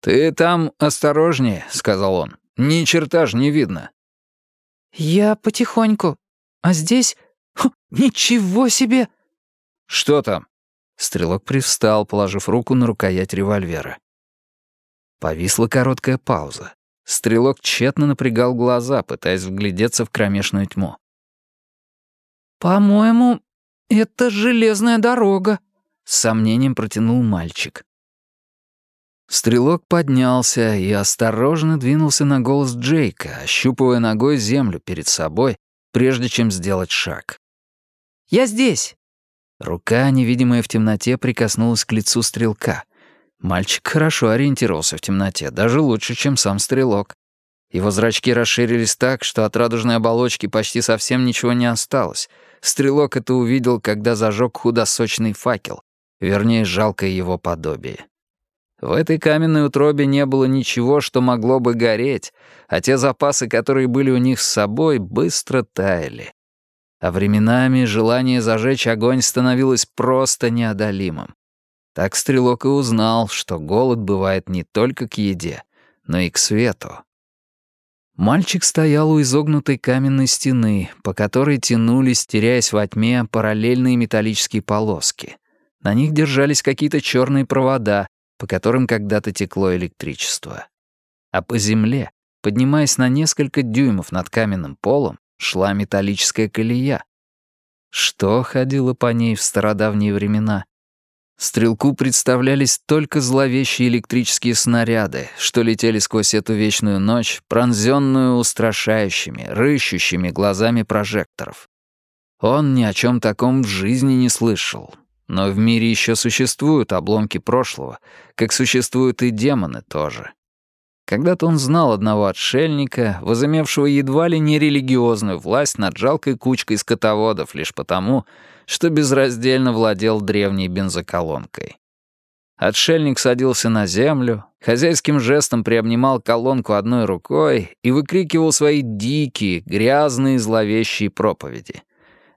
«Ты там осторожнее», — сказал он. «Ни черта ж не видно». «Я потихоньку. А здесь... Ху, ничего себе!» «Что там?» Стрелок привстал, положив руку на рукоять револьвера. Повисла короткая пауза. Стрелок тщетно напрягал глаза, пытаясь вглядеться в кромешную тьму. «По-моему, это железная дорога», — с сомнением протянул мальчик. Стрелок поднялся и осторожно двинулся на голос Джейка, ощупывая ногой землю перед собой, прежде чем сделать шаг. «Я здесь!» Рука, невидимая в темноте, прикоснулась к лицу стрелка. Мальчик хорошо ориентировался в темноте, даже лучше, чем сам стрелок. Его зрачки расширились так, что от радужной оболочки почти совсем ничего не осталось. Стрелок это увидел, когда зажег худосочный факел, вернее, жалкое его подобие. В этой каменной утробе не было ничего, что могло бы гореть, а те запасы, которые были у них с собой, быстро таяли. А временами желание зажечь огонь становилось просто неодолимым. Так стрелок и узнал, что голод бывает не только к еде, но и к свету. Мальчик стоял у изогнутой каменной стены, по которой тянулись, теряясь во тьме, параллельные металлические полоски. На них держались какие-то черные провода, по которым когда-то текло электричество. А по земле, поднимаясь на несколько дюймов над каменным полом, шла металлическая колея. Что ходило по ней в стародавние времена? Стрелку представлялись только зловещие электрические снаряды, что летели сквозь эту вечную ночь, пронзенную устрашающими, рыщущими глазами прожекторов. Он ни о чем таком в жизни не слышал. Но в мире еще существуют обломки прошлого, как существуют и демоны тоже. Когда-то он знал одного отшельника, возымевшего едва ли не религиозную власть над жалкой кучкой скотоводов лишь потому, что безраздельно владел древней бензоколонкой. Отшельник садился на землю, хозяйским жестом приобнимал колонку одной рукой и выкрикивал свои дикие, грязные, зловещие проповеди.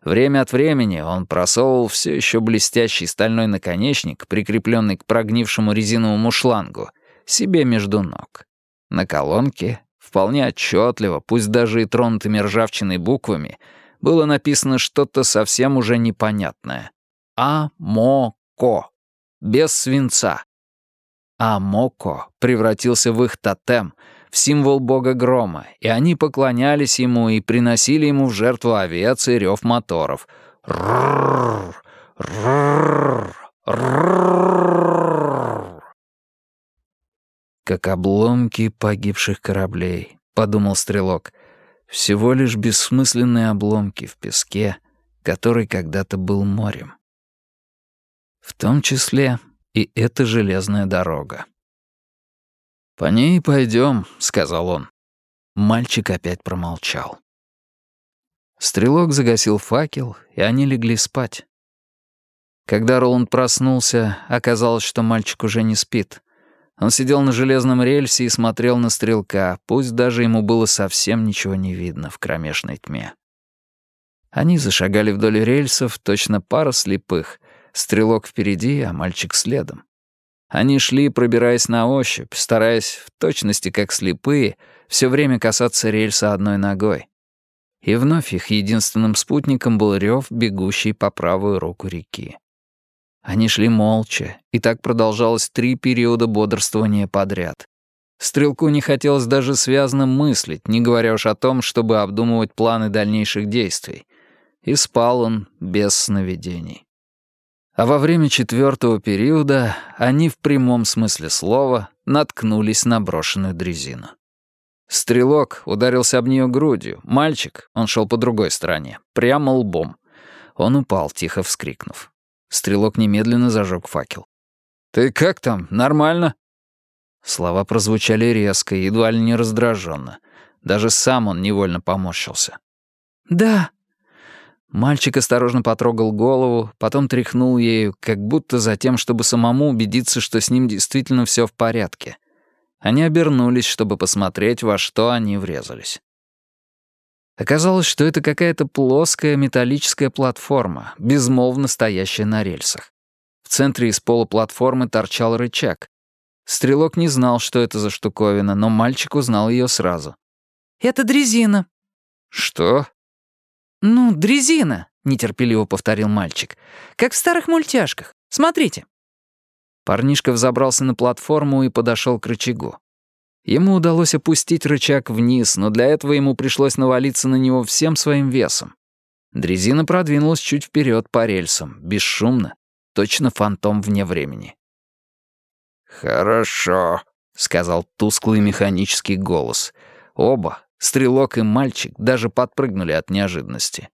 Время от времени он просовывал все еще блестящий стальной наконечник, прикрепленный к прогнившему резиновому шлангу, себе между ног. На колонке, вполне отчетливо, пусть даже и тронутыми ржавчиной буквами, было написано что-то совсем уже непонятное. А-мо-ко. Без свинца. А-моко превратился в их тотем, в символ бога грома, и они поклонялись ему и приносили ему в жертву овец и рев моторов. «Как обломки погибших кораблей», — подумал стрелок — всего лишь бессмысленные обломки в песке, который когда-то был морем. В том числе и эта железная дорога. «По ней пойдем», — сказал он. Мальчик опять промолчал. Стрелок загасил факел, и они легли спать. Когда Роланд проснулся, оказалось, что мальчик уже не спит. Он сидел на железном рельсе и смотрел на стрелка, пусть даже ему было совсем ничего не видно в кромешной тьме. Они зашагали вдоль рельсов, точно пара слепых, стрелок впереди, а мальчик следом. Они шли, пробираясь на ощупь, стараясь, в точности как слепые, все время касаться рельса одной ногой. И вновь их единственным спутником был рев, бегущий по правую руку реки. Они шли молча, и так продолжалось три периода бодрствования подряд. Стрелку не хотелось даже связно мыслить, не говоря уж о том, чтобы обдумывать планы дальнейших действий. И спал он без сновидений. А во время четвертого периода они в прямом смысле слова наткнулись на брошенную дрезину. Стрелок ударился об нее грудью. Мальчик, он шел по другой стороне, прямо лбом. Он упал, тихо вскрикнув. Стрелок немедленно зажег факел. «Ты как там? Нормально?» Слова прозвучали резко, едва ли не раздраженно. Даже сам он невольно поморщился. «Да». Мальчик осторожно потрогал голову, потом тряхнул ею, как будто за тем, чтобы самому убедиться, что с ним действительно все в порядке. Они обернулись, чтобы посмотреть, во что они врезались. Оказалось, что это какая-то плоская металлическая платформа, безмолвно стоящая на рельсах. В центре из пола платформы торчал рычаг. Стрелок не знал, что это за штуковина, но мальчик узнал ее сразу. «Это дрезина». «Что?» «Ну, дрезина», — нетерпеливо повторил мальчик. «Как в старых мультяшках. Смотрите». Парнишка взобрался на платформу и подошел к рычагу. Ему удалось опустить рычаг вниз, но для этого ему пришлось навалиться на него всем своим весом. Дрезина продвинулась чуть вперед по рельсам, бесшумно, точно фантом вне времени. «Хорошо», — сказал тусклый механический голос. Оба, стрелок и мальчик, даже подпрыгнули от неожиданности.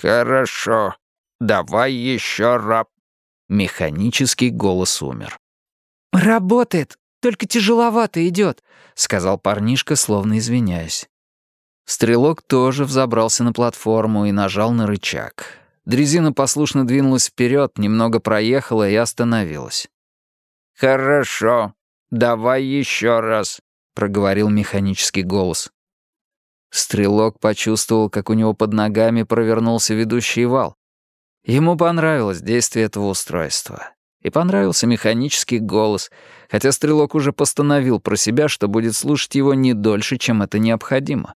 «Хорошо. Давай еще раб». Механический голос умер. «Работает, только тяжеловато идет», — сказал парнишка, словно извиняясь. Стрелок тоже взобрался на платформу и нажал на рычаг. Дрезина послушно двинулась вперед, немного проехала и остановилась. «Хорошо, давай еще раз», — проговорил механический голос. Стрелок почувствовал, как у него под ногами провернулся ведущий вал. Ему понравилось действие этого устройства. И понравился механический голос, хотя Стрелок уже постановил про себя, что будет слушать его не дольше, чем это необходимо.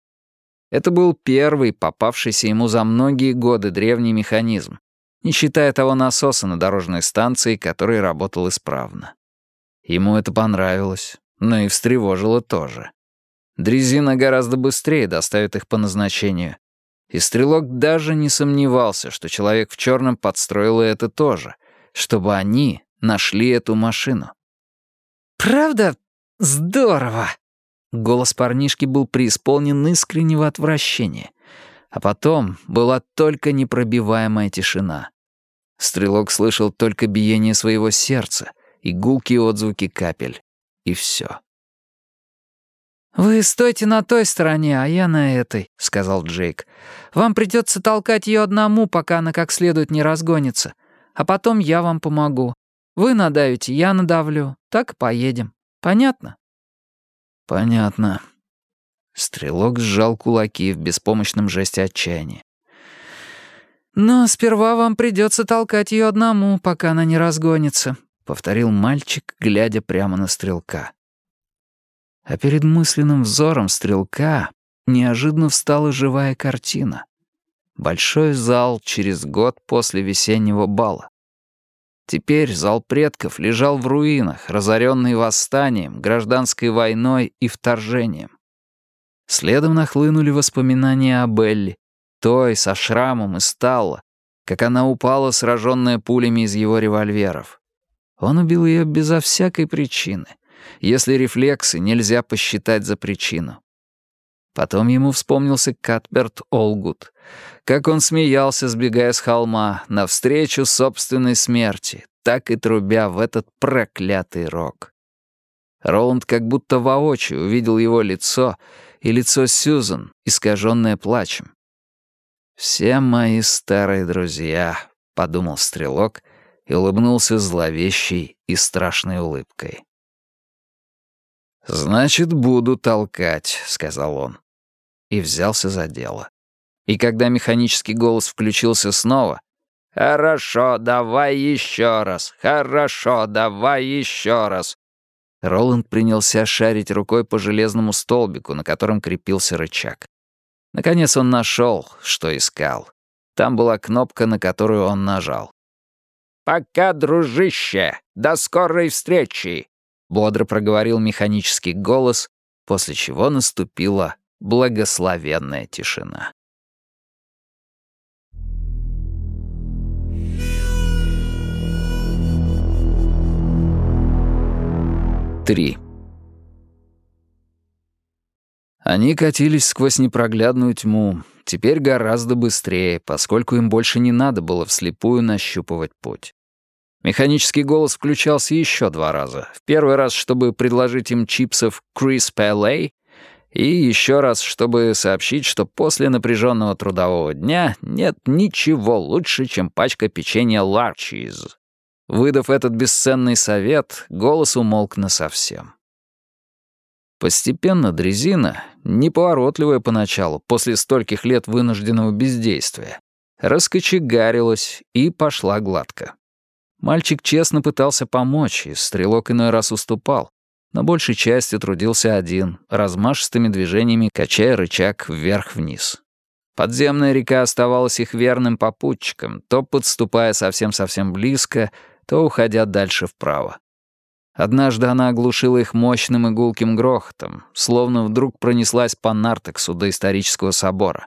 Это был первый попавшийся ему за многие годы древний механизм, не считая того насоса на дорожной станции, который работал исправно. Ему это понравилось, но и встревожило тоже. Дрезина гораздо быстрее доставит их по назначению. И Стрелок даже не сомневался, что человек в черном подстроил это тоже, чтобы они нашли эту машину. «Правда? Здорово!» Голос парнишки был преисполнен искреннего отвращения. А потом была только непробиваемая тишина. Стрелок слышал только биение своего сердца и гулкие отзвуки капель. И все. «Вы стойте на той стороне, а я на этой», — сказал Джейк. «Вам придется толкать ее одному, пока она как следует не разгонится. А потом я вам помогу. Вы надавите, я надавлю. Так и поедем. Понятно?» «Понятно». Стрелок сжал кулаки в беспомощном жесте отчаяния. «Но сперва вам придется толкать ее одному, пока она не разгонится», — повторил мальчик, глядя прямо на стрелка. А перед мысленным взором стрелка неожиданно встала живая картина. Большой зал через год после весеннего бала. Теперь зал предков лежал в руинах, разоренный восстанием, гражданской войной и вторжением. Следом нахлынули воспоминания о Белли, той со шрамом и стала, как она упала, сраженная пулями из его револьверов. Он убил ее безо всякой причины, если рефлексы нельзя посчитать за причину. Потом ему вспомнился Катберт Олгут, как он смеялся, сбегая с холма, навстречу собственной смерти, так и трубя в этот проклятый рог. Роланд как будто воочию увидел его лицо и лицо Сьюзан, искаженное плачем. «Все мои старые друзья», — подумал Стрелок и улыбнулся зловещей и страшной улыбкой. «Значит, буду толкать», — сказал он. И взялся за дело. И когда механический голос включился снова, «Хорошо, давай еще раз! Хорошо, давай еще раз!» Роланд принялся шарить рукой по железному столбику, на котором крепился рычаг. Наконец он нашел, что искал. Там была кнопка, на которую он нажал. «Пока, дружище! До скорой встречи!» бодро проговорил механический голос, после чего наступила благословенная тишина. Три. Они катились сквозь непроглядную тьму, теперь гораздо быстрее, поскольку им больше не надо было вслепую нащупывать путь. Механический голос включался еще два раза. В первый раз, чтобы предложить им чипсов Крис Пэлэй, и еще раз, чтобы сообщить, что после напряженного трудового дня нет ничего лучше, чем пачка печенья Larchies. Выдав этот бесценный совет, голос умолк насовсем. Постепенно дрезина, неповоротливая поначалу, после стольких лет вынужденного бездействия, раскочегарилась и пошла гладко. Мальчик честно пытался помочь, и стрелок иной раз уступал, но большей частью трудился один, размашистыми движениями качая рычаг вверх-вниз. Подземная река оставалась их верным попутчиком, то подступая совсем-совсем близко, то уходя дальше вправо. Однажды она оглушила их мощным и гулким грохотом, словно вдруг пронеслась по нартексу до исторического собора.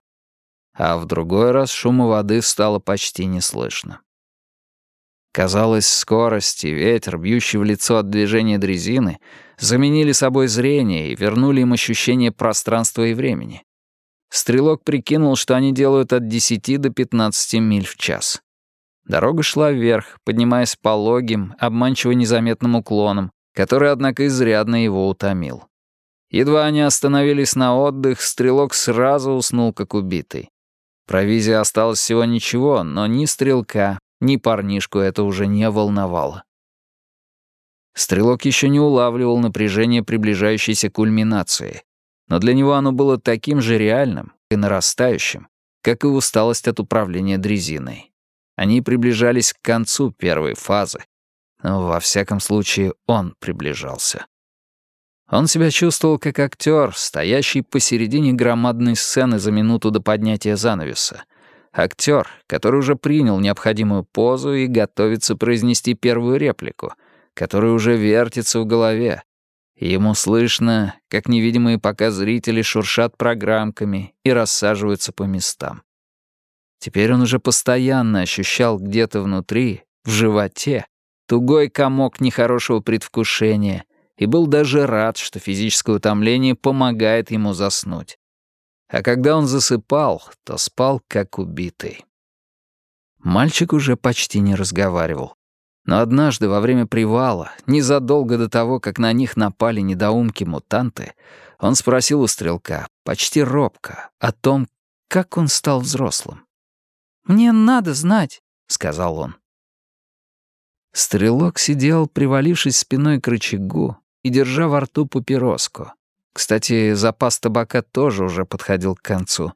А в другой раз шума воды стало почти не слышно. Казалось, скорость и ветер, бьющий в лицо от движения дрезины, заменили собой зрение и вернули им ощущение пространства и времени. Стрелок прикинул, что они делают от 10 до 15 миль в час. Дорога шла вверх, поднимаясь пологим, обманчиво незаметным уклоном, который, однако, изрядно его утомил. Едва они остановились на отдых, стрелок сразу уснул, как убитый. Провизия осталось всего ничего, но ни стрелка, ни парнишку это уже не волновало. Стрелок еще не улавливал напряжение приближающейся кульминации, но для него оно было таким же реальным и нарастающим, как и усталость от управления дрезиной. Они приближались к концу первой фазы. Но, во всяком случае, он приближался. Он себя чувствовал как актер, стоящий посередине громадной сцены за минуту до поднятия занавеса. Актер, который уже принял необходимую позу и готовится произнести первую реплику, которая уже вертится в голове. ему слышно, как невидимые пока зрители шуршат программками и рассаживаются по местам. Теперь он уже постоянно ощущал где-то внутри, в животе, тугой комок нехорошего предвкушения и был даже рад, что физическое утомление помогает ему заснуть. А когда он засыпал, то спал как убитый. Мальчик уже почти не разговаривал. Но однажды во время привала, незадолго до того, как на них напали недоумки-мутанты, он спросил у стрелка, почти робко, о том, как он стал взрослым. «Мне надо знать», — сказал он. Стрелок сидел, привалившись спиной к рычагу и держа во рту папироску. Кстати, запас табака тоже уже подходил к концу.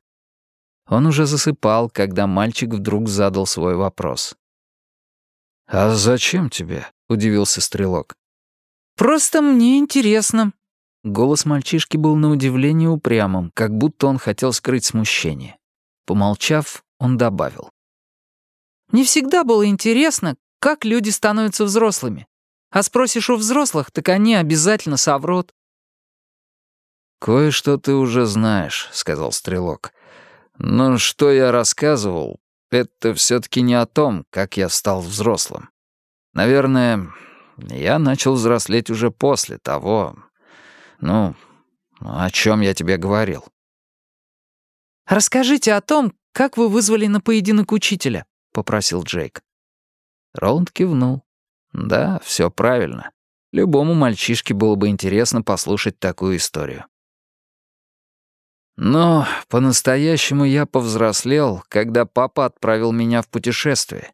Он уже засыпал, когда мальчик вдруг задал свой вопрос. «А зачем тебе?» — удивился Стрелок. «Просто мне интересно». Голос мальчишки был на удивление упрямым, как будто он хотел скрыть смущение. Помолчав, он добавил. «Мне всегда было интересно, как люди становятся взрослыми. А спросишь у взрослых, так они обязательно соврут». «Кое-что ты уже знаешь», — сказал Стрелок. «Но что я рассказывал, это все-таки не о том, как я стал взрослым. Наверное, я начал взрослеть уже после того, ну, о чем я тебе говорил». «Расскажите о том, «Как вы вызвали на поединок учителя?» — попросил Джейк. Роланд кивнул. «Да, все правильно. Любому мальчишке было бы интересно послушать такую историю». Но по-настоящему я повзрослел, когда папа отправил меня в путешествие.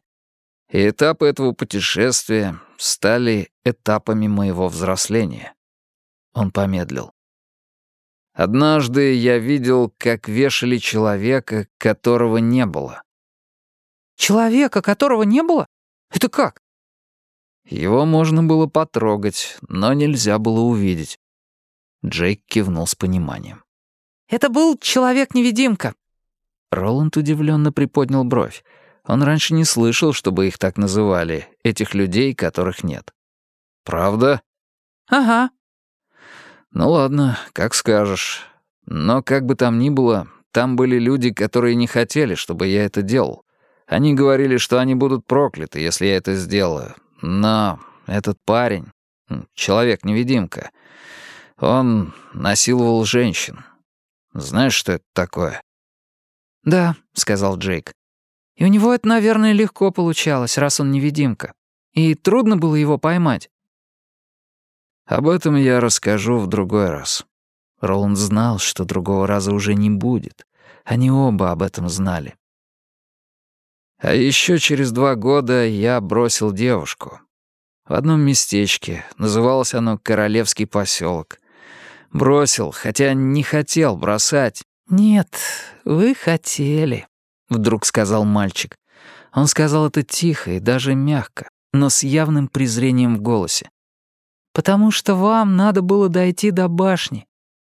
И этапы этого путешествия стали этапами моего взросления. Он помедлил. Однажды я видел, как вешали человека, которого не было. Человека, которого не было? Это как? Его можно было потрогать, но нельзя было увидеть. Джейк кивнул с пониманием. Это был человек-невидимка. Роланд удивленно приподнял бровь. Он раньше не слышал, чтобы их так называли, этих людей, которых нет. «Правда?» «Ага», «Ну ладно, как скажешь. Но как бы там ни было, там были люди, которые не хотели, чтобы я это делал. Они говорили, что они будут прокляты, если я это сделаю. Но этот парень, человек-невидимка, он насиловал женщин. Знаешь, что это такое?» «Да», — сказал Джейк. «И у него это, наверное, легко получалось, раз он невидимка. И трудно было его поймать». Об этом я расскажу в другой раз. Роланд знал, что другого раза уже не будет. Они оба об этом знали. А еще через два года я бросил девушку. В одном местечке, называлось оно Королевский поселок. Бросил, хотя не хотел бросать. «Нет, вы хотели», — вдруг сказал мальчик. Он сказал это тихо и даже мягко, но с явным презрением в голосе. «Потому что вам надо было дойти до башни.